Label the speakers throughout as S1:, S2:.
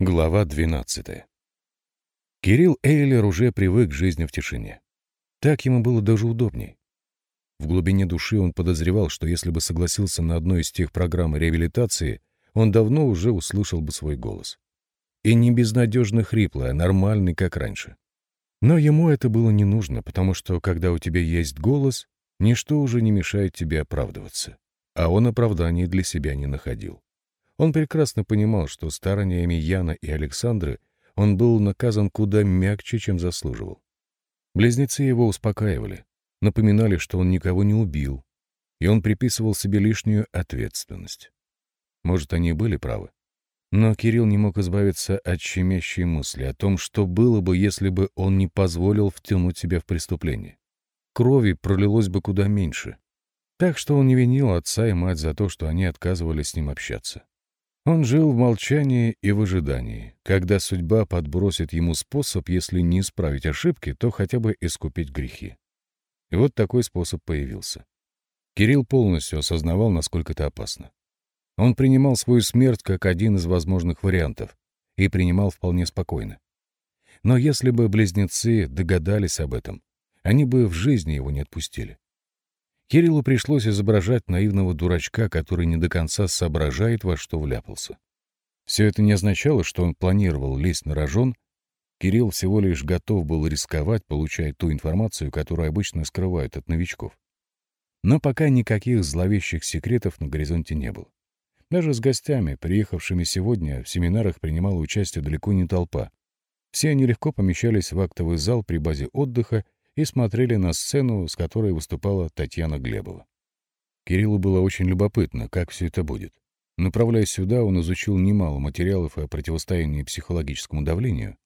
S1: Глава 12. Кирилл Эйлер уже привык к жизни в тишине. Так ему было даже удобней. В глубине души он подозревал, что если бы согласился на одной из тех программ реабилитации, он давно уже услышал бы свой голос. И не безнадежно хриплый, а нормальный, как раньше. Но ему это было не нужно, потому что, когда у тебя есть голос, ничто уже не мешает тебе оправдываться. А он оправданий для себя не находил. Он прекрасно понимал, что стараниями Яна и Александры он был наказан куда мягче, чем заслуживал. Близнецы его успокаивали, напоминали, что он никого не убил, и он приписывал себе лишнюю ответственность. Может, они были правы. Но Кирилл не мог избавиться от щемящей мысли о том, что было бы, если бы он не позволил втянуть себя в преступление. Крови пролилось бы куда меньше. Так что он не винил отца и мать за то, что они отказывались с ним общаться. Он жил в молчании и в ожидании, когда судьба подбросит ему способ, если не исправить ошибки, то хотя бы искупить грехи. И вот такой способ появился. Кирилл полностью осознавал, насколько это опасно. Он принимал свою смерть как один из возможных вариантов и принимал вполне спокойно. Но если бы близнецы догадались об этом, они бы в жизни его не отпустили. Кириллу пришлось изображать наивного дурачка, который не до конца соображает, во что вляпался. Все это не означало, что он планировал лезть на рожон. Кирилл всего лишь готов был рисковать, получая ту информацию, которую обычно скрывают от новичков. Но пока никаких зловещих секретов на горизонте не было. Даже с гостями, приехавшими сегодня, в семинарах принимала участие далеко не толпа. Все они легко помещались в актовый зал при базе отдыха и смотрели на сцену, с которой выступала Татьяна Глебова. Кириллу было очень любопытно, как все это будет. Направляясь сюда, он изучил немало материалов о противостоянии психологическому давлению.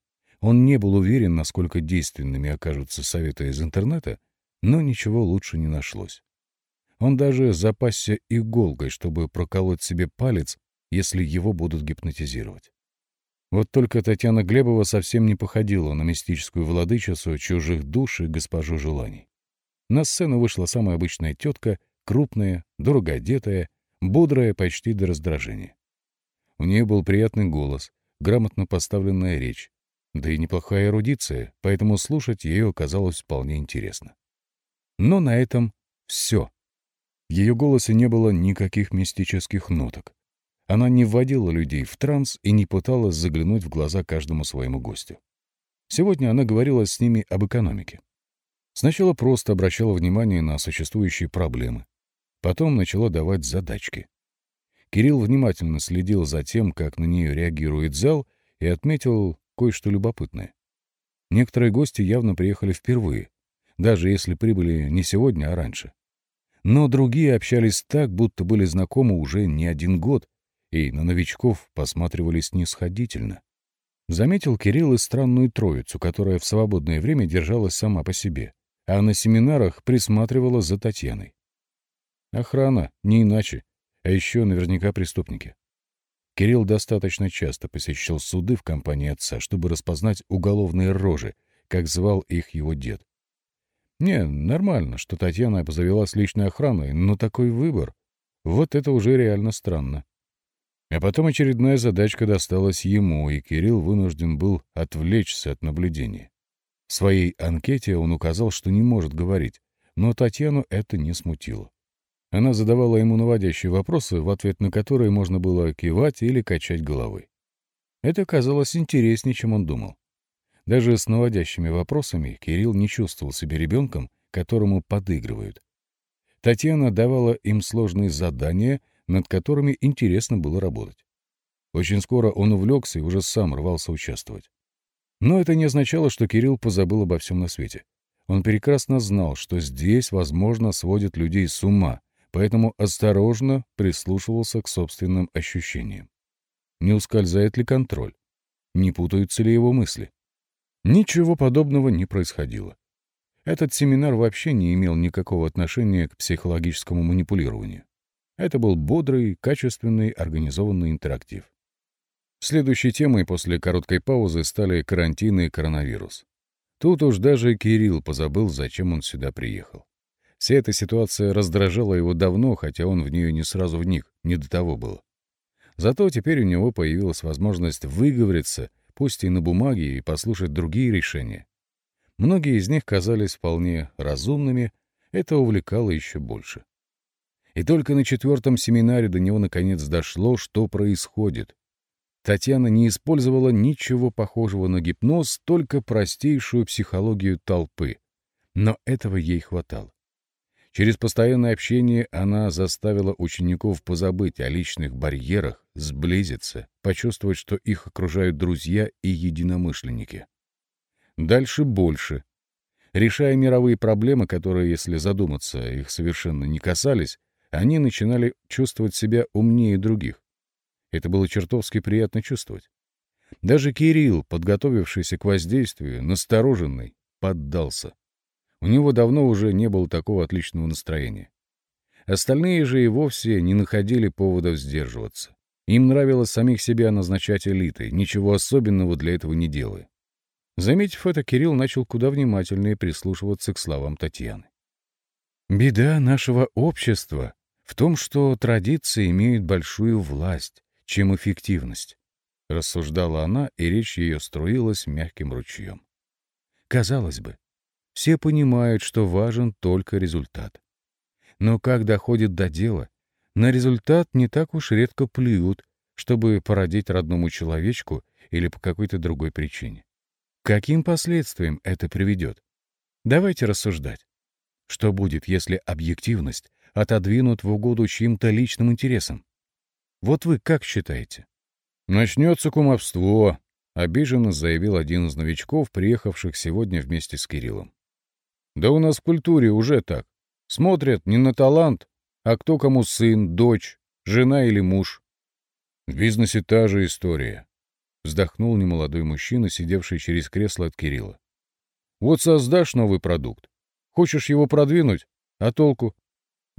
S1: Он не был уверен, насколько действенными окажутся советы из интернета, но ничего лучше не нашлось. Он даже запасся иголкой, чтобы проколоть себе палец, если его будут гипнотизировать. Вот только Татьяна Глебова совсем не походила на мистическую владычицу чужих душ и госпожу желаний. На сцену вышла самая обычная тетка, крупная, дорого одетая, бодрая почти до раздражения. У нее был приятный голос, грамотно поставленная речь, да и неплохая эрудиция, поэтому слушать ее оказалось вполне интересно. Но на этом все. В ее голосе не было никаких мистических ноток. Она не вводила людей в транс и не пыталась заглянуть в глаза каждому своему гостю. Сегодня она говорила с ними об экономике. Сначала просто обращала внимание на существующие проблемы. Потом начала давать задачки. Кирилл внимательно следил за тем, как на нее реагирует зал, и отметил кое-что любопытное. Некоторые гости явно приехали впервые, даже если прибыли не сегодня, а раньше. Но другие общались так, будто были знакомы уже не один год и на новичков посматривали снисходительно. Заметил Кирилл и странную троицу, которая в свободное время держалась сама по себе, а на семинарах присматривала за Татьяной. Охрана, не иначе, а еще наверняка преступники. Кирилл достаточно часто посещал суды в компании отца, чтобы распознать уголовные рожи, как звал их его дед. Не, нормально, что Татьяна обзавелась личной охраной, но такой выбор — вот это уже реально странно. А потом очередная задачка досталась ему, и Кирилл вынужден был отвлечься от наблюдения. В своей анкете он указал, что не может говорить, но Татьяну это не смутило. Она задавала ему наводящие вопросы, в ответ на которые можно было кивать или качать головой. Это казалось интереснее, чем он думал. Даже с наводящими вопросами Кирилл не чувствовал себя ребенком, которому подыгрывают. Татьяна давала им сложные задания — над которыми интересно было работать. Очень скоро он увлекся и уже сам рвался участвовать. Но это не означало, что Кирилл позабыл обо всем на свете. Он прекрасно знал, что здесь, возможно, сводит людей с ума, поэтому осторожно прислушивался к собственным ощущениям. Не ускользает ли контроль? Не путаются ли его мысли? Ничего подобного не происходило. Этот семинар вообще не имел никакого отношения к психологическому манипулированию. Это был бодрый, качественный, организованный интерактив. Следующей темой после короткой паузы стали карантин и коронавирус. Тут уж даже Кирилл позабыл, зачем он сюда приехал. Вся эта ситуация раздражала его давно, хотя он в нее не сразу вник, не до того было. Зато теперь у него появилась возможность выговориться, пусть и на бумаге, и послушать другие решения. Многие из них казались вполне разумными, это увлекало еще больше. И только на четвертом семинаре до него наконец дошло, что происходит. Татьяна не использовала ничего похожего на гипноз, только простейшую психологию толпы. Но этого ей хватало. Через постоянное общение она заставила учеников позабыть о личных барьерах, сблизиться, почувствовать, что их окружают друзья и единомышленники. Дальше больше. Решая мировые проблемы, которые, если задуматься, их совершенно не касались, они начинали чувствовать себя умнее других. Это было чертовски приятно чувствовать. Даже Кирилл, подготовившийся к воздействию, настороженный, поддался. У него давно уже не было такого отличного настроения. Остальные же и вовсе не находили поводов сдерживаться. Им нравилось самих себя назначать элитой, ничего особенного для этого не делая. Заметив это, Кирилл начал куда внимательнее прислушиваться к словам Татьяны. «Беда нашего общества в том, что традиции имеют большую власть, чем эффективность», — рассуждала она, и речь ее струилась мягким ручьем. Казалось бы, все понимают, что важен только результат. Но как доходит до дела, на результат не так уж редко плюют, чтобы породить родному человечку или по какой-то другой причине. каким последствиям это приведет? Давайте рассуждать. Что будет, если объективность отодвинут в угоду чьим-то личным интересам? Вот вы как считаете? Начнется кумовство, — обиженно заявил один из новичков, приехавших сегодня вместе с Кириллом. Да у нас в культуре уже так. Смотрят не на талант, а кто кому сын, дочь, жена или муж. В бизнесе та же история. Вздохнул немолодой мужчина, сидевший через кресло от Кирилла. Вот создашь новый продукт. Хочешь его продвинуть? А толку?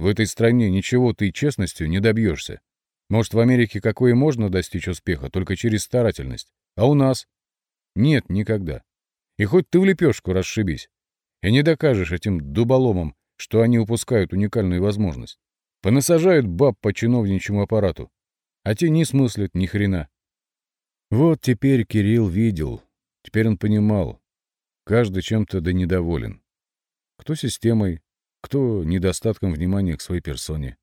S1: В этой стране ничего ты честностью не добьешься. Может, в Америке какое можно достичь успеха, только через старательность. А у нас? Нет, никогда. И хоть ты в лепешку расшибись. И не докажешь этим дуболомам, что они упускают уникальную возможность. Понасажают баб по чиновничьему аппарату, а те не смыслят ни хрена. Вот теперь Кирилл видел, теперь он понимал, каждый чем-то да недоволен. Кто системой, кто недостатком внимания к своей персоне.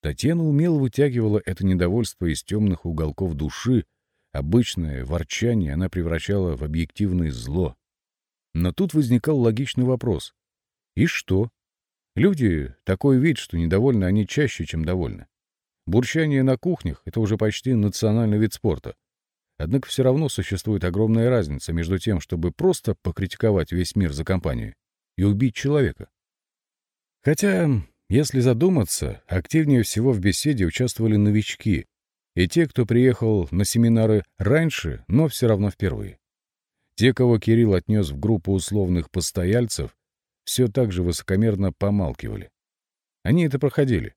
S1: Татьяна умело вытягивала это недовольство из темных уголков души, обычное ворчание она превращала в объективное зло. Но тут возникал логичный вопрос. И что? Люди — такой вид, что недовольны они чаще, чем довольны. Бурчание на кухнях — это уже почти национальный вид спорта. Однако все равно существует огромная разница между тем, чтобы просто покритиковать весь мир за компанию и убить человека. Хотя, если задуматься, активнее всего в беседе участвовали новички и те, кто приехал на семинары раньше, но все равно впервые. Те, кого Кирилл отнес в группу условных постояльцев, все так же высокомерно помалкивали. Они это проходили.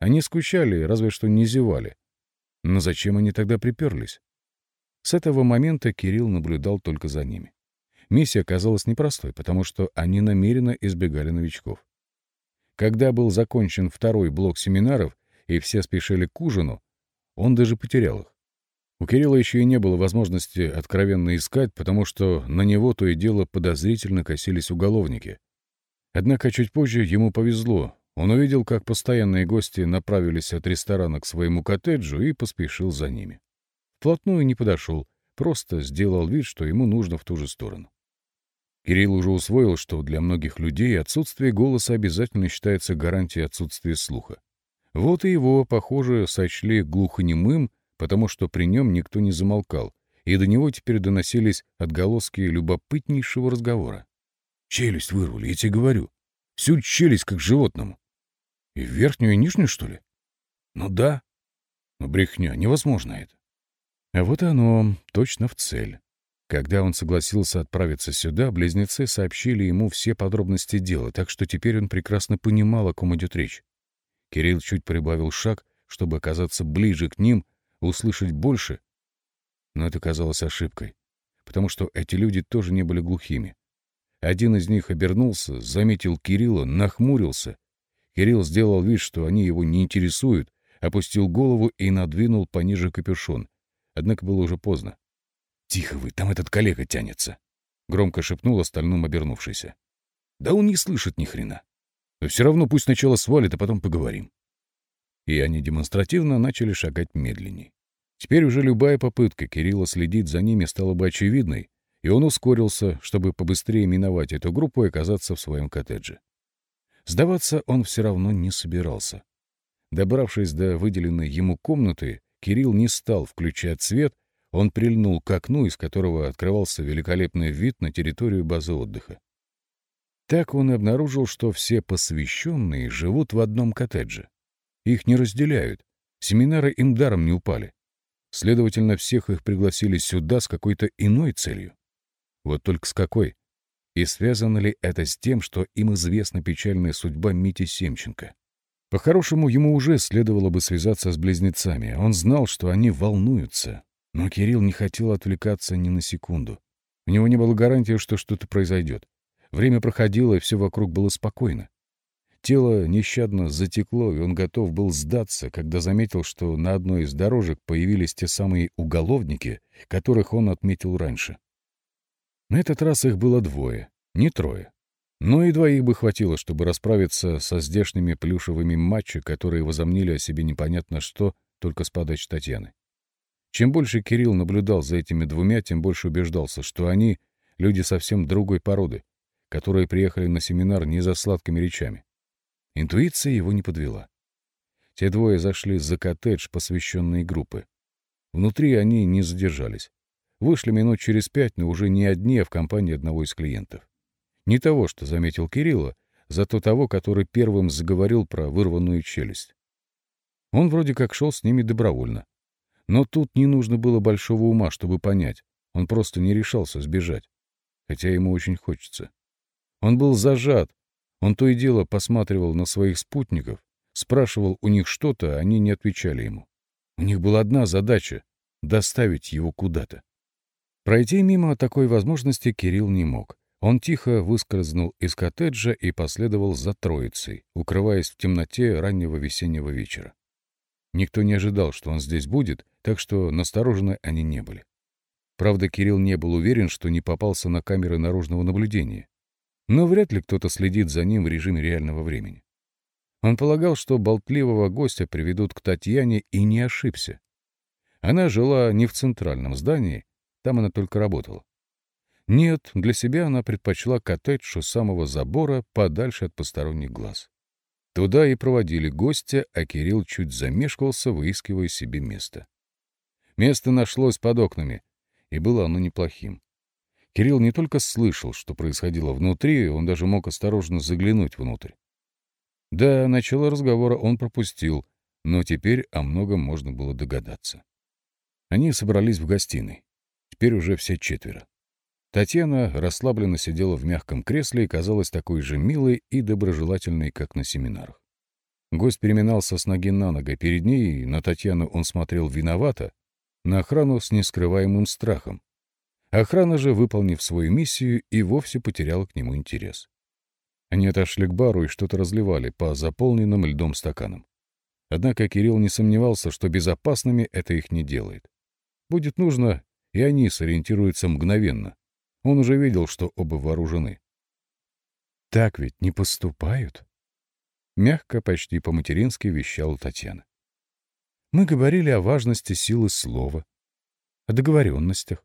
S1: Они скучали, разве что не зевали. Но зачем они тогда приперлись? С этого момента Кирилл наблюдал только за ними. Миссия оказалась непростой, потому что они намеренно избегали новичков. Когда был закончен второй блок семинаров, и все спешили к ужину, он даже потерял их. У Кирилла еще и не было возможности откровенно искать, потому что на него то и дело подозрительно косились уголовники. Однако чуть позже ему повезло. Он увидел, как постоянные гости направились от ресторана к своему коттеджу и поспешил за ними. Вплотную не подошел, просто сделал вид, что ему нужно в ту же сторону. Кирилл уже усвоил, что для многих людей отсутствие голоса обязательно считается гарантией отсутствия слуха. Вот и его, похоже, сочли глухонемым потому что при нем никто не замолкал, и до него теперь доносились отголоски любопытнейшего разговора. Челюсть вырвали, я тебе говорю. Всю челюсть, как животному. И верхнюю, и нижнюю, что ли? Ну да. Но брехня, невозможно это. А вот оно, точно в цель. Когда он согласился отправиться сюда, близнецы сообщили ему все подробности дела, так что теперь он прекрасно понимал, о ком идет речь. Кирилл чуть прибавил шаг, чтобы оказаться ближе к ним, услышать больше. Но это казалось ошибкой, потому что эти люди тоже не были глухими. Один из них обернулся, заметил Кирилла, нахмурился. Кирилл сделал вид, что они его не интересуют, опустил голову и надвинул пониже капюшон. Однако было уже поздно. «Тихо вы, там этот коллега тянется!» — громко шепнул остальным обернувшийся. «Да он не слышит ни хрена. Но все равно пусть сначала свалит, а потом поговорим». И они демонстративно начали шагать медленней. Теперь уже любая попытка Кирилла следить за ними стала бы очевидной, и он ускорился, чтобы побыстрее миновать эту группу и оказаться в своем коттедже. Сдаваться он все равно не собирался. Добравшись до выделенной ему комнаты, Кирилл не стал включать свет, он прильнул к окну, из которого открывался великолепный вид на территорию базы отдыха. Так он обнаружил, что все посвященные живут в одном коттедже. Их не разделяют, семинары им даром не упали. Следовательно, всех их пригласили сюда с какой-то иной целью. Вот только с какой? И связано ли это с тем, что им известна печальная судьба Мити Семченко? По-хорошему, ему уже следовало бы связаться с близнецами. Он знал, что они волнуются. Но Кирилл не хотел отвлекаться ни на секунду. У него не было гарантии, что что-то произойдет. Время проходило, и все вокруг было спокойно. Тело нещадно затекло, и он готов был сдаться, когда заметил, что на одной из дорожек появились те самые уголовники, которых он отметил раньше. На этот раз их было двое, не трое. Но и двоих бы хватило, чтобы расправиться со здешними плюшевыми матчи, которые возомнили о себе непонятно что, только с подачи Татьяны. Чем больше Кирилл наблюдал за этими двумя, тем больше убеждался, что они — люди совсем другой породы, которые приехали на семинар не за сладкими речами. Интуиция его не подвела. Те двое зашли за коттедж посвященной группы. Внутри они не задержались. Вышли минут через пять, но уже не одни, а в компании одного из клиентов. Не того, что заметил Кирилла, зато того, который первым заговорил про вырванную челюсть. Он вроде как шел с ними добровольно. Но тут не нужно было большого ума, чтобы понять. Он просто не решался сбежать. Хотя ему очень хочется. Он был зажат. Он то и дело посматривал на своих спутников, спрашивал у них что-то, а они не отвечали ему. У них была одна задача — доставить его куда-то. Пройти мимо такой возможности Кирилл не мог. Он тихо выскользнул из коттеджа и последовал за троицей, укрываясь в темноте раннего весеннего вечера. Никто не ожидал, что он здесь будет, так что насторожены они не были. Правда, Кирилл не был уверен, что не попался на камеры наружного наблюдения. Но вряд ли кто-то следит за ним в режиме реального времени. Он полагал, что болтливого гостя приведут к Татьяне, и не ошибся. Она жила не в центральном здании, там она только работала. Нет, для себя она предпочла коттедж у самого забора, подальше от посторонних глаз. Туда и проводили гостя, а Кирилл чуть замешкался, выискивая себе место. Место нашлось под окнами, и было оно неплохим. Кирилл не только слышал, что происходило внутри, он даже мог осторожно заглянуть внутрь. Да, начало разговора он пропустил, но теперь о многом можно было догадаться. Они собрались в гостиной. Теперь уже все четверо. Татьяна расслабленно сидела в мягком кресле и казалась такой же милой и доброжелательной, как на семинарах. Гость переминался с ноги на ногу. Перед ней на Татьяну он смотрел виновато, на охрану с нескрываемым страхом. Охрана же, выполнив свою миссию, и вовсе потеряла к нему интерес. Они отошли к бару и что-то разливали по заполненным льдом стаканам. Однако Кирилл не сомневался, что безопасными это их не делает. Будет нужно, и они сориентируются мгновенно. Он уже видел, что оба вооружены. «Так ведь не поступают?» Мягко, почти по-матерински вещала Татьяна. «Мы говорили о важности силы слова, о договоренностях.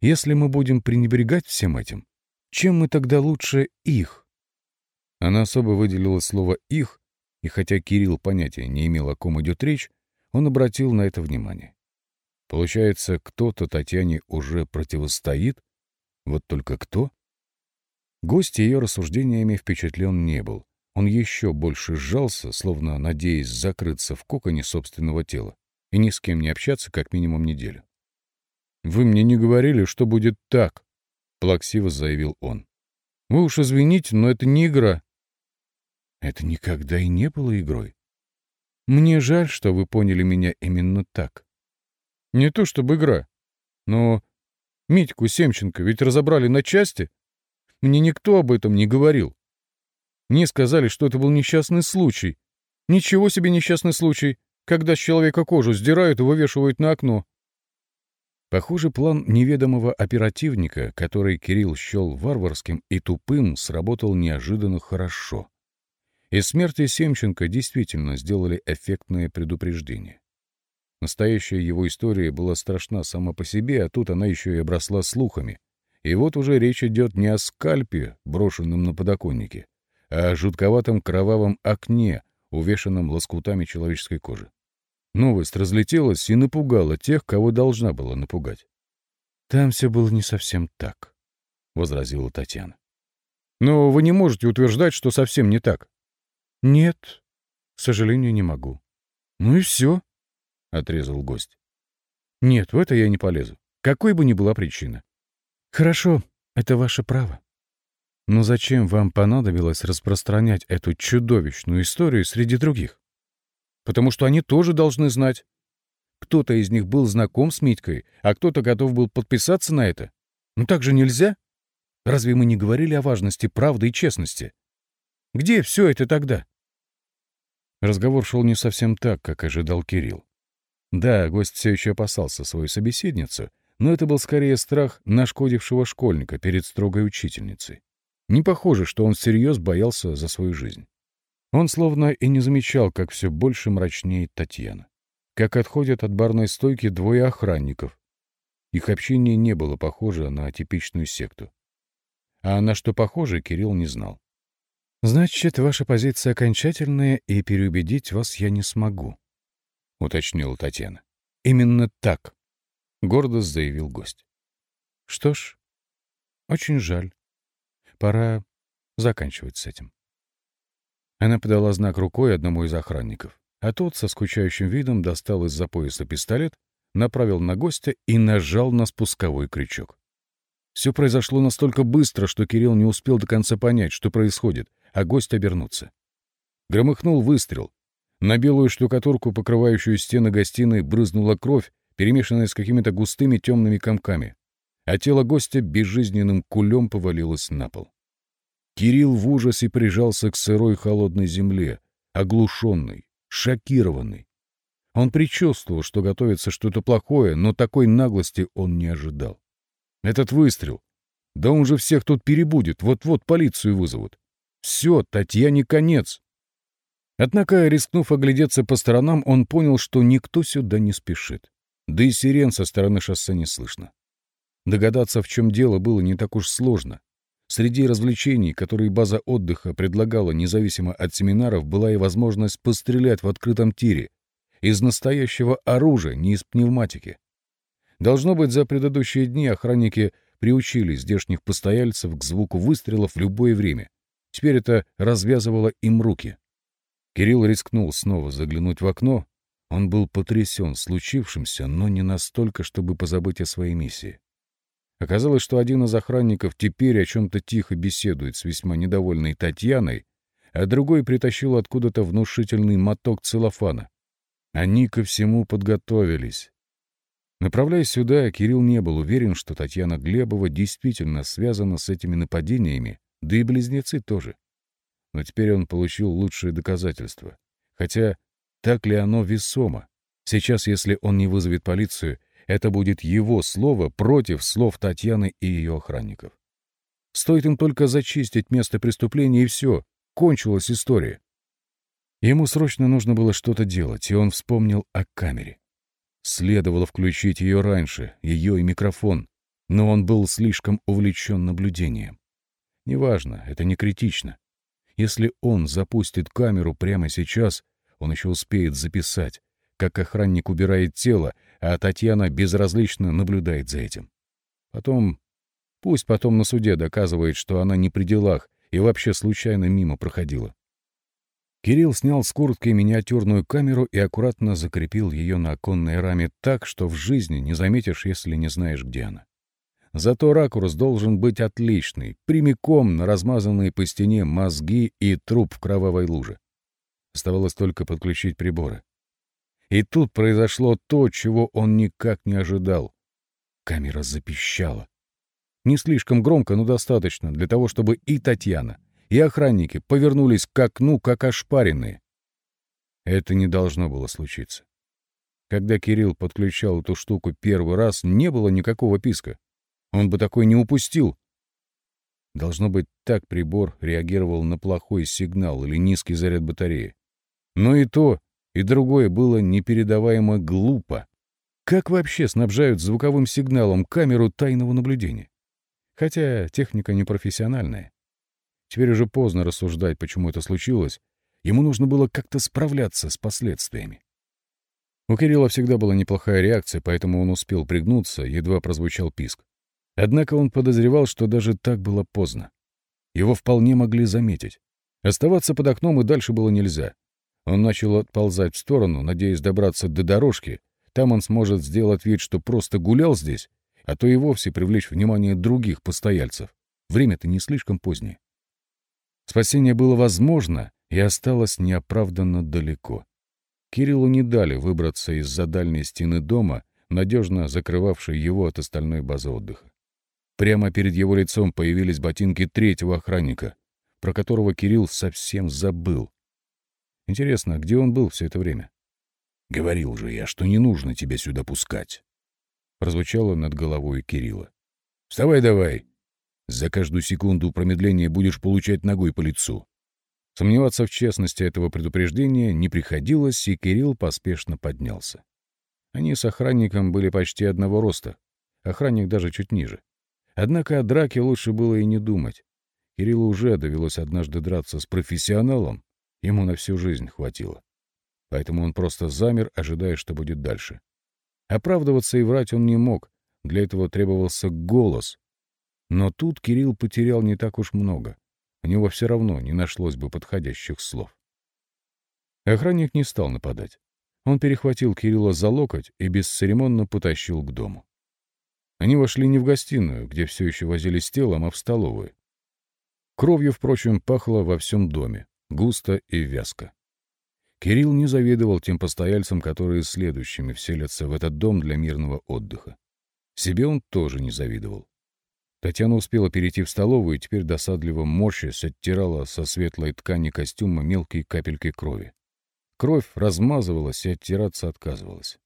S1: Если мы будем пренебрегать всем этим, чем мы тогда лучше их?» Она особо выделила слово «их», и хотя Кирилл понятия не имел, о ком идет речь, он обратил на это внимание. Получается, кто-то Татьяне уже противостоит? Вот только кто? Гость ее рассуждениями впечатлен не был. Он еще больше сжался, словно надеясь закрыться в коконе собственного тела и ни с кем не общаться как минимум неделю. «Вы мне не говорили, что будет так», — плаксиво заявил он. «Вы уж извините, но это не игра». «Это никогда и не было игрой. Мне жаль, что вы поняли меня именно так. Не то чтобы игра. Но Митьку Семченко ведь разобрали на части. Мне никто об этом не говорил. Мне сказали, что это был несчастный случай. Ничего себе несчастный случай.
S2: когда с человека кожу сдирают и вывешивают на окно.
S1: Похоже, план неведомого оперативника, который Кирилл счел варварским и тупым, сработал неожиданно хорошо. Из смерти Семченко действительно сделали эффектное предупреждение. Настоящая его история была страшна сама по себе, а тут она еще и обросла слухами. И вот уже речь идет не о скальпе, брошенном на подоконнике, о жутковатом кровавом окне, увешанном лоскутами человеческой кожи. Новость разлетелась и напугала тех, кого должна была напугать. «Там все было не совсем так», — возразила Татьяна.
S2: «Но вы не можете утверждать, что совсем не так».
S1: «Нет, к сожалению, не могу».
S2: «Ну и все», — отрезал гость. «Нет, в это я не полезу. Какой бы ни была причина».
S1: «Хорошо, это ваше право. Но зачем вам понадобилось распространять эту чудовищную историю среди других?»
S2: потому что они тоже должны знать. Кто-то из них был знаком с Митькой, а кто-то готов был подписаться на это. Ну так же нельзя. Разве мы не говорили о важности правды и честности? Где все это тогда?
S1: Разговор шел не совсем так, как ожидал Кирилл. Да, гость все еще опасался свою собеседницу, но это был скорее страх нашкодившего школьника перед строгой учительницей. Не похоже, что он всерьез боялся за свою жизнь. Он словно и не замечал, как все больше мрачнеет Татьяна. Как отходят от барной стойки двое охранников. Их общение не было похоже на типичную секту. А на что похоже, Кирилл не знал. «Значит, ваша позиция окончательная, и переубедить вас я не смогу», — уточнила Татьяна. «Именно так», — гордо заявил гость. «Что ж, очень жаль. Пора заканчивать с этим». Она подала знак рукой одному из охранников, а тот со скучающим видом достал из-за пояса пистолет, направил на гостя и нажал на спусковой крючок. Все произошло настолько быстро, что Кирилл не успел до конца понять, что происходит, а гость обернуться. Громыхнул выстрел. На белую штукатурку, покрывающую стены гостиной, брызнула кровь, перемешанная с какими-то густыми темными комками, а тело гостя безжизненным кулем повалилось на пол. Кирилл в ужасе прижался к сырой холодной земле, оглушенный, шокированный. Он предчувствовал, что готовится что-то плохое, но такой наглости он не ожидал. Этот выстрел. Да он же всех тут перебудет, вот-вот полицию вызовут. Все, Татьяне конец. Однако, рискнув оглядеться по сторонам, он понял, что никто сюда не спешит. Да и сирен со стороны шоссе не слышно. Догадаться, в чем дело, было не так уж сложно. Среди развлечений, которые база отдыха предлагала независимо от семинаров, была и возможность пострелять в открытом тире. Из настоящего оружия, не из пневматики. Должно быть, за предыдущие дни охранники приучили здешних постояльцев к звуку выстрелов в любое время. Теперь это развязывало им руки. Кирилл рискнул снова заглянуть в окно. Он был потрясен случившимся, но не настолько, чтобы позабыть о своей миссии. Оказалось, что один из охранников теперь о чем-то тихо беседует с весьма недовольной Татьяной, а другой притащил откуда-то внушительный моток целлофана. Они ко всему подготовились. Направляясь сюда, Кирилл не был уверен, что Татьяна Глебова действительно связана с этими нападениями, да и близнецы тоже. Но теперь он получил лучшие доказательства. Хотя так ли оно весомо? Сейчас, если он не вызовет полицию, это будет его слово против слов Татьяны и ее охранников. Стоит им только зачистить место преступления, и все, кончилась история. Ему срочно нужно было что-то делать, и он вспомнил о камере. Следовало включить ее раньше, ее и микрофон, но он был слишком увлечен наблюдением. Неважно, это не критично. Если он запустит камеру прямо сейчас, он еще успеет записать, как охранник убирает тело, а Татьяна безразлично наблюдает за этим. Потом... Пусть потом на суде доказывает, что она не при делах и вообще случайно мимо проходила. Кирилл снял с куртки миниатюрную камеру и аккуратно закрепил ее на оконной раме так, что в жизни не заметишь, если не знаешь, где она. Зато ракурс должен быть отличный, прямиком на размазанные по стене мозги и труп в кровавой луже. Оставалось только подключить приборы. И тут произошло то, чего он никак не ожидал. Камера запищала. Не слишком громко, но достаточно для того, чтобы и Татьяна, и охранники повернулись к окну, как ошпаренные.
S2: Это не должно было случиться. Когда Кирилл подключал эту штуку первый раз, не было никакого писка. Он бы такой не упустил. Должно быть, так прибор реагировал на плохой сигнал или низкий заряд батареи. Но и то, и другое было непередаваемо глупо. Как вообще снабжают звуковым сигналом камеру тайного наблюдения? Хотя техника непрофессиональная. Теперь уже поздно рассуждать, почему это случилось. Ему нужно было как-то справляться с последствиями. У Кирилла всегда была неплохая реакция, поэтому он успел пригнуться, едва прозвучал писк. Однако он подозревал, что даже так было поздно. Его вполне могли заметить. Оставаться под окном и дальше было нельзя. Он начал отползать в сторону, надеясь добраться до дорожки. Там он сможет сделать вид, что просто гулял здесь, а то и вовсе привлечь внимание других постояльцев. Время-то не слишком позднее. Спасение было возможно и осталось неоправданно далеко. Кириллу не дали выбраться из-за дальней стены дома, надежно закрывавшей его от остальной базы отдыха. Прямо перед его лицом появились ботинки третьего охранника, про которого Кирилл совсем забыл. Интересно, где он был все это время? «Говорил же я, что не нужно тебя сюда пускать», — прозвучало над головой Кирилла. «Вставай давай! За каждую секунду промедления будешь получать ногой по лицу». Сомневаться в честности этого предупреждения не приходилось, и Кирилл поспешно поднялся. Они с охранником были почти одного роста, охранник даже чуть ниже. Однако о драке лучше было и не думать. Кириллу уже довелось однажды драться с профессионалом, ему на всю жизнь хватило. Поэтому он просто замер, ожидая, что будет дальше. Оправдываться и врать он не мог, для этого требовался голос. Но тут Кирилл потерял не так уж много. У него все равно не нашлось бы подходящих слов. Охранник не стал нападать. Он перехватил Кирилла за локоть и бесцеремонно потащил к дому. Они вошли не в гостиную, где все еще возились телом, а в столовую. Кровью, впрочем, пахло во всем доме, густо и вязко. Кирилл не завидовал тем постояльцам, которые следующими вселятся в этот дом для мирного отдыха. Себе он тоже не завидовал. Татьяна успела перейти в столовую и теперь досадливо морщась оттирала со светлой ткани костюма мелкие капельки крови. Кровь размазывалась и оттираться отказывалась.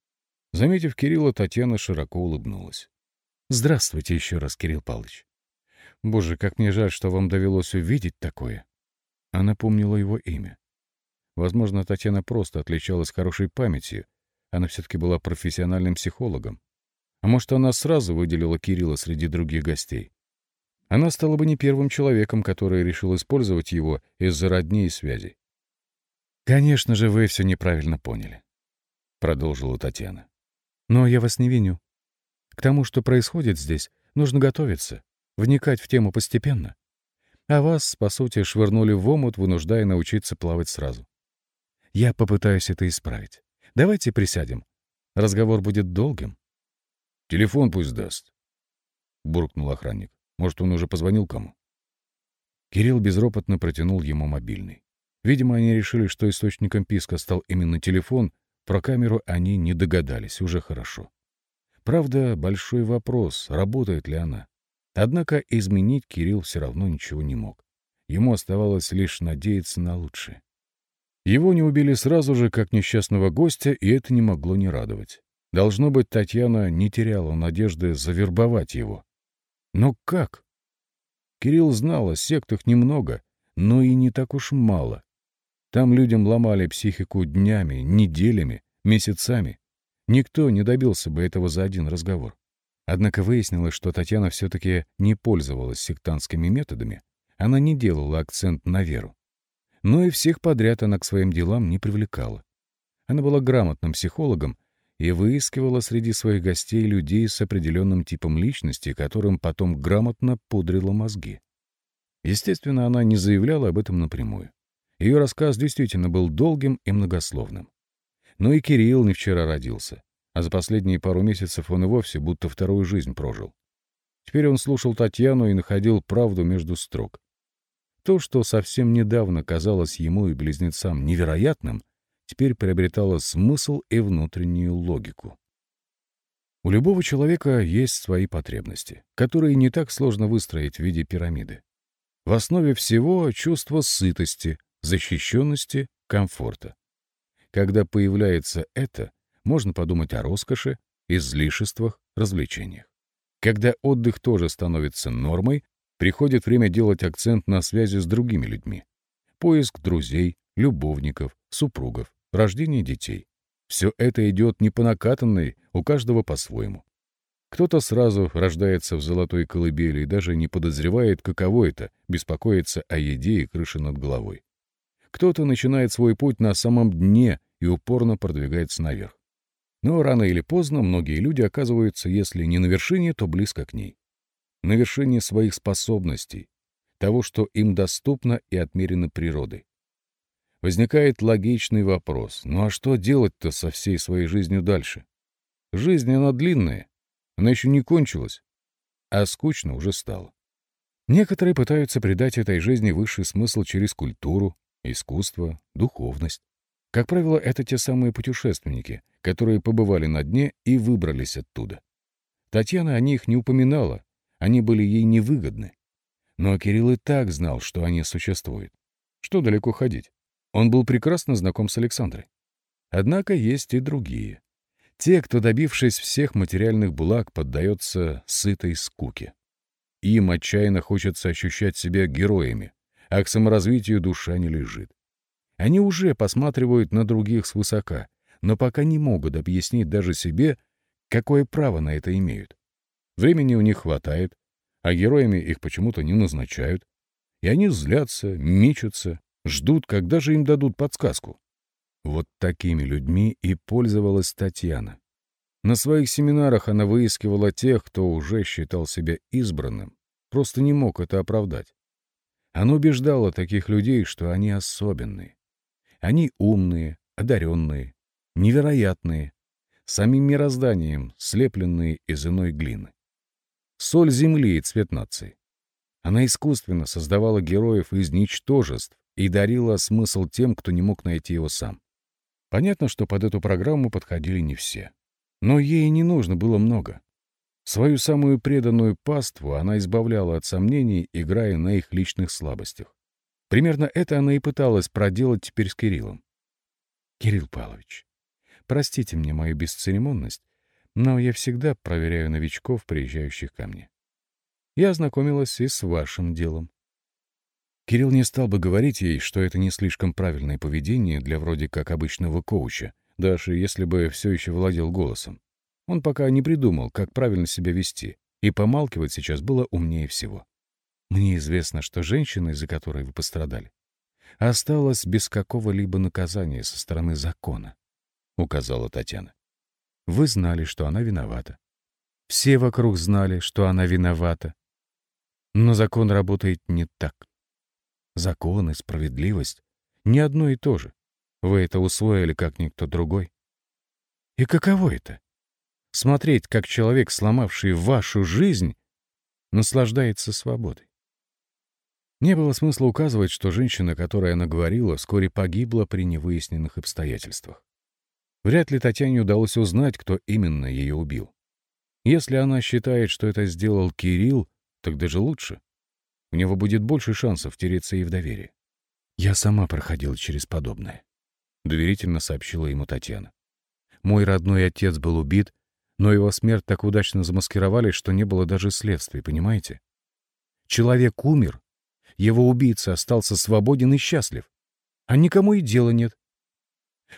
S2: Заметив Кирилла, Татьяна широко улыбнулась. Здравствуйте еще раз, Кирилл Павлович. Боже, как мне жаль, что вам довелось увидеть такое. Она помнила его имя. Возможно, Татьяна просто отличалась хорошей памятью. Она все-таки была профессиональным психологом. А может, она сразу выделила Кирилла среди других гостей. Она стала бы не первым человеком, который решил использовать его из-за родней и связей. «Конечно же, вы все неправильно поняли», — продолжила Татьяна. «Но я вас не виню. К тому, что происходит здесь, нужно готовиться, вникать в тему постепенно. А вас, по сути, швырнули в омут, вынуждая научиться плавать сразу. Я попытаюсь это исправить. Давайте присядем. Разговор будет долгим. Телефон пусть даст, — буркнул охранник. Может, он уже позвонил кому? Кирилл безропотно протянул ему мобильный. Видимо, они решили, что источником писка стал именно телефон, про камеру они не догадались, уже хорошо. Правда, большой вопрос, работает ли она. Однако изменить Кирилл все равно ничего не мог. Ему оставалось лишь надеяться на лучшее. Его не убили сразу же, как несчастного гостя, и это не могло не радовать. Должно быть, Татьяна не теряла надежды завербовать его. Но как? Кирилл знал о сектах немного, но и не так уж мало. Там людям ломали психику днями, неделями, месяцами. Никто не добился бы этого за один разговор. Однако выяснилось, что Татьяна все-таки не пользовалась сектантскими методами, она не делала акцент на веру. Но и всех подряд она к своим делам не привлекала. Она была грамотным психологом и выискивала среди своих гостей людей с определенным типом личности, которым потом грамотно пудрила мозги. Естественно, она не заявляла об этом напрямую. Ее рассказ действительно был долгим и многословным. Но и Кирилл не вчера родился, а за последние пару месяцев он и вовсе будто вторую жизнь прожил. Теперь он слушал Татьяну и находил правду между строк. То, что совсем недавно казалось ему и близнецам невероятным, теперь приобретало смысл и внутреннюю логику. У любого человека есть свои потребности, которые не так сложно выстроить в виде пирамиды. В основе всего чувство сытости, защищенности, комфорта. Когда появляется это, можно подумать о роскоши, излишествах, развлечениях. Когда отдых тоже становится нормой, приходит время делать акцент на связи с другими людьми. Поиск друзей, любовников, супругов, рождение детей. Все это идет не по накатанной, у каждого по-своему. Кто-то сразу рождается в золотой колыбели и даже не подозревает, каково это — беспокоиться о еде и крыше над головой. Кто-то начинает свой путь на самом дне и упорно продвигается наверх. Но рано или поздно многие люди оказываются, если не на вершине, то близко к ней. На вершине своих способностей, того, что им доступно и отмерено природой. Возникает логичный вопрос, ну а что делать-то со всей своей жизнью дальше? Жизнь, она длинная, она еще не кончилась, а скучно уже стало. Некоторые пытаются придать этой жизни высший смысл через культуру, искусство, духовность. Как правило, это те самые путешественники, которые побывали на дне и выбрались оттуда. Татьяна о них не упоминала, они были ей невыгодны. Но Кирилл и так знал, что они существуют. Что далеко ходить? Он был прекрасно знаком с Александрой. Однако есть и другие. Те, кто, добившись всех материальных благ, поддается сытой скуке. Им отчаянно хочется ощущать себя героями, а к саморазвитию душа не лежит. Они уже посматривают на других свысока, но пока не могут объяснить даже себе, какое право на это имеют. Времени у них хватает, а героями их почему-то не назначают. И они злятся, мечутся, ждут, когда же им дадут подсказку. Вот такими людьми и пользовалась Татьяна. На своих семинарах она выискивала тех, кто уже считал себя избранным, просто не мог это оправдать. Она убеждала таких людей, что они особенные. Они умные, одаренные, невероятные, самим мирозданием слепленные из иной глины. Соль земли и цвет нации. Она искусственно создавала героев из ничтожеств и дарила смысл тем, кто не мог найти его сам. Понятно, что под эту программу подходили не все. Но ей не нужно было много. Свою самую преданную паству она избавляла от сомнений, играя на их личных слабостях. Примерно это она и пыталась проделать теперь с Кириллом. «Кирилл Павлович, простите мне мою бесцеремонность, но я всегда проверяю новичков, приезжающих ко мне. Я ознакомилась и с вашим делом. Кирилл не стал бы говорить ей, что это не слишком правильное поведение для вроде как обычного коуча, даже если бы все еще владел голосом. Он пока не придумал, как правильно себя вести, и помалкивать сейчас было умнее всего. Мне известно, что женщина, из-за которой вы пострадали, осталась без какого-либо наказания со стороны закона, — указала Татьяна. Вы знали, что она виновата. Все вокруг знали, что она виновата. Но закон работает не так. Закон и справедливость — не одно и то же. Вы это усвоили, как никто другой. И каково это? Смотреть, как человек, сломавший вашу жизнь, наслаждается свободой. Не было смысла указывать, что женщина, которой она говорила, вскоре погибла при невыясненных обстоятельствах. Вряд ли Татьяне удалось узнать, кто именно ее убил. Если она считает, что это сделал Кирилл, так даже лучше. У него будет больше шансов втереться ей в доверие. «Я сама проходила через подобное», — доверительно сообщила ему Татьяна. «Мой родной отец был убит, но его смерть так удачно замаскировали, что не было даже следствий, понимаете? Человек умер, его убийца остался свободен и счастлив, а никому и дела нет.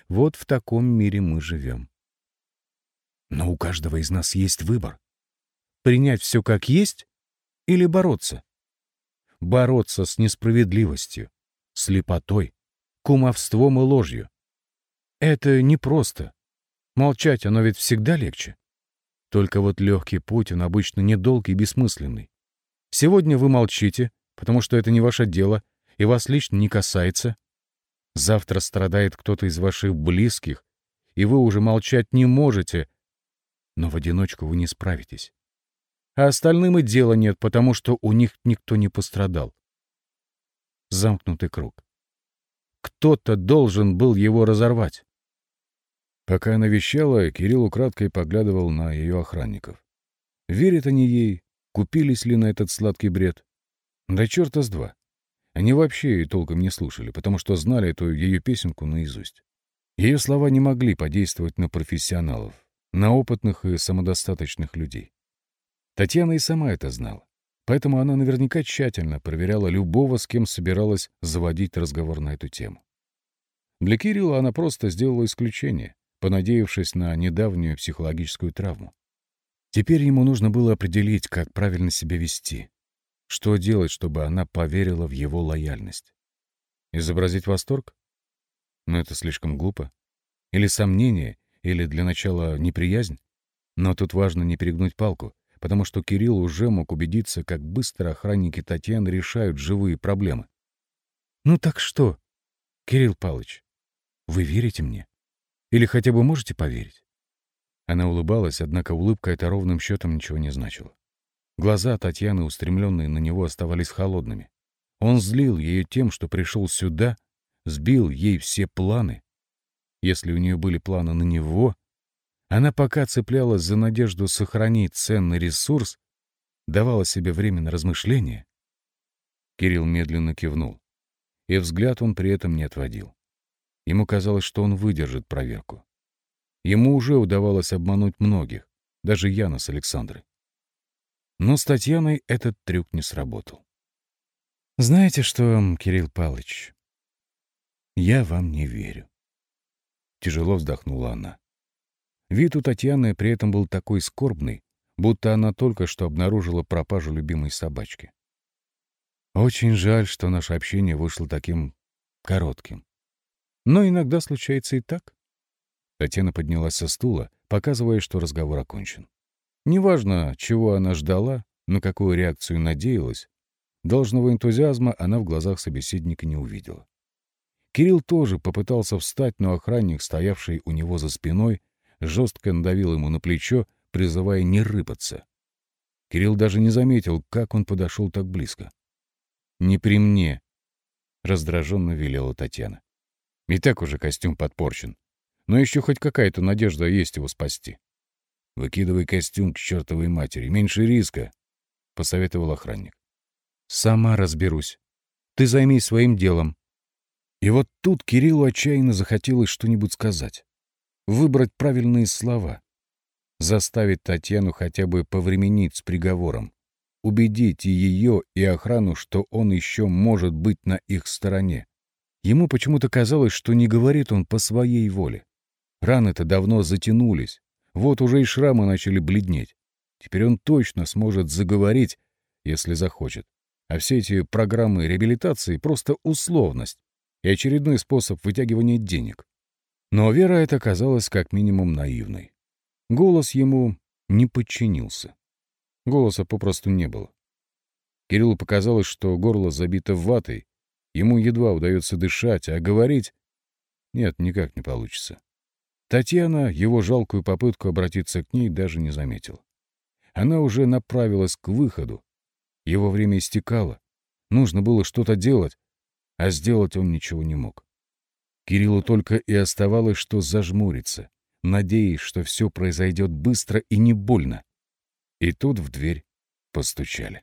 S2: Вот в таком мире мы живем. Но у каждого из нас есть выбор. Принять все как есть или бороться? бороться с несправедливостью, слепотой, кумовством и ложью. Это непросто. Молчать оно ведь всегда легче. Только вот легкий путь, он обычно недолгий и бессмысленный. Сегодня вы молчите, потому что это не ваше дело и вас лично не касается. Завтра страдает кто-то из ваших близких, и вы уже молчать не можете, но в одиночку вы не справитесь а остальным и дела нет, потому что у них никто не пострадал. Замкнутый круг. Кто-то должен был его разорвать. Пока она вещала, Кирилл украдкой поглядывал на ее охранников. Верят они ей, купились ли на этот сладкий бред? Да черта с два. Они вообще ее толком не слушали, потому что знали эту ее песенку наизусть.
S1: Ее слова не могли подействовать на профессионалов, на опытных и самодостаточных людей. Татьяна и сама это знала, поэтому она наверняка тщательно проверяла любого, с кем собиралась заводить разговор на эту тему. Для Кирилла она просто сделала исключение, понадеявшись на недавнюю психологическую травму. Теперь ему нужно было определить, как правильно себя вести, что делать, чтобы она поверила в его лояльность. Изобразить восторг? Но это слишком глупо. Или сомнение, или для начала неприязнь. Но тут важно не перегнуть палку, потому что Кирилл уже мог убедиться, как быстро охранники Татьяны решают живые проблемы. «Ну так что, Кирилл Павлович, вы верите мне?» Или хотя бы можете поверить?» Она улыбалась, однако улыбка эта ровным счетом ничего не значила. Глаза Татьяны, устремленные на него, оставались холодными. Он злил ее тем, что пришел сюда, сбил ей все планы. Если у нее были планы на него, она пока цеплялась за надежду сохранить ценный ресурс, давала себе время на размышления. Кирилл медленно кивнул, и взгляд он при этом не отводил. Ему казалось, что он выдержит проверку. Ему уже удавалось обмануть многих, даже Яна с Александрой. Но с Татьяной этот трюк не сработал. «Знаете что, Кирилл Павлович, я вам не верю». Тяжело вздохнула она. Вид у Татьяны при этом был такой скорбный, будто она только что обнаружила пропажу любимой собачки. Очень жаль, что наше общение вышло таким коротким. Но иногда случается и так. Татьяна поднялась со стула, показывая, что разговор окончен. Неважно, чего она ждала, на какую реакцию надеялась, должного энтузиазма она в глазах собеседника не увидела. Кирилл тоже попытался встать, но охранник, стоявший у него за спиной, жестко надавил ему на плечо, призывая не рыпаться. Кирилл даже не заметил, как он подошел так близко. «Не при мне», — раздраженно велела Татьяна. И так уже костюм подпорчен. Но еще хоть какая-то надежда есть его спасти. «Выкидывай костюм к чертовой матери. Меньше риска», — посоветовал охранник. «Сама разберусь. Ты займись своим делом». И вот тут Кириллу отчаянно захотелось что-нибудь сказать. Выбрать правильные слова. Заставить Татьяну хотя бы повременить с приговором. Убедить и ее, и охрану, что он еще может быть на их стороне. Ему почему-то казалось, что не говорит он по своей воле. Раны-то давно затянулись. Вот уже и шрамы начали бледнеть. Теперь он точно сможет заговорить, если захочет. А все эти программы реабилитации — просто условность и очередной способ вытягивания денег. Но вера эта казалась как минимум наивной. Голос ему не подчинился. Голоса попросту не было. Кириллу показалось, что горло забито ватой, Ему едва удается дышать, а говорить... Нет, никак не получится. Татьяна его жалкую попытку обратиться к ней даже не заметила. Она уже направилась к выходу. Его время истекало. Нужно было что-то делать, а сделать он ничего не мог. Кириллу только и оставалось, что зажмуриться, надеясь, что все произойдет быстро и не больно. И тут в дверь постучали.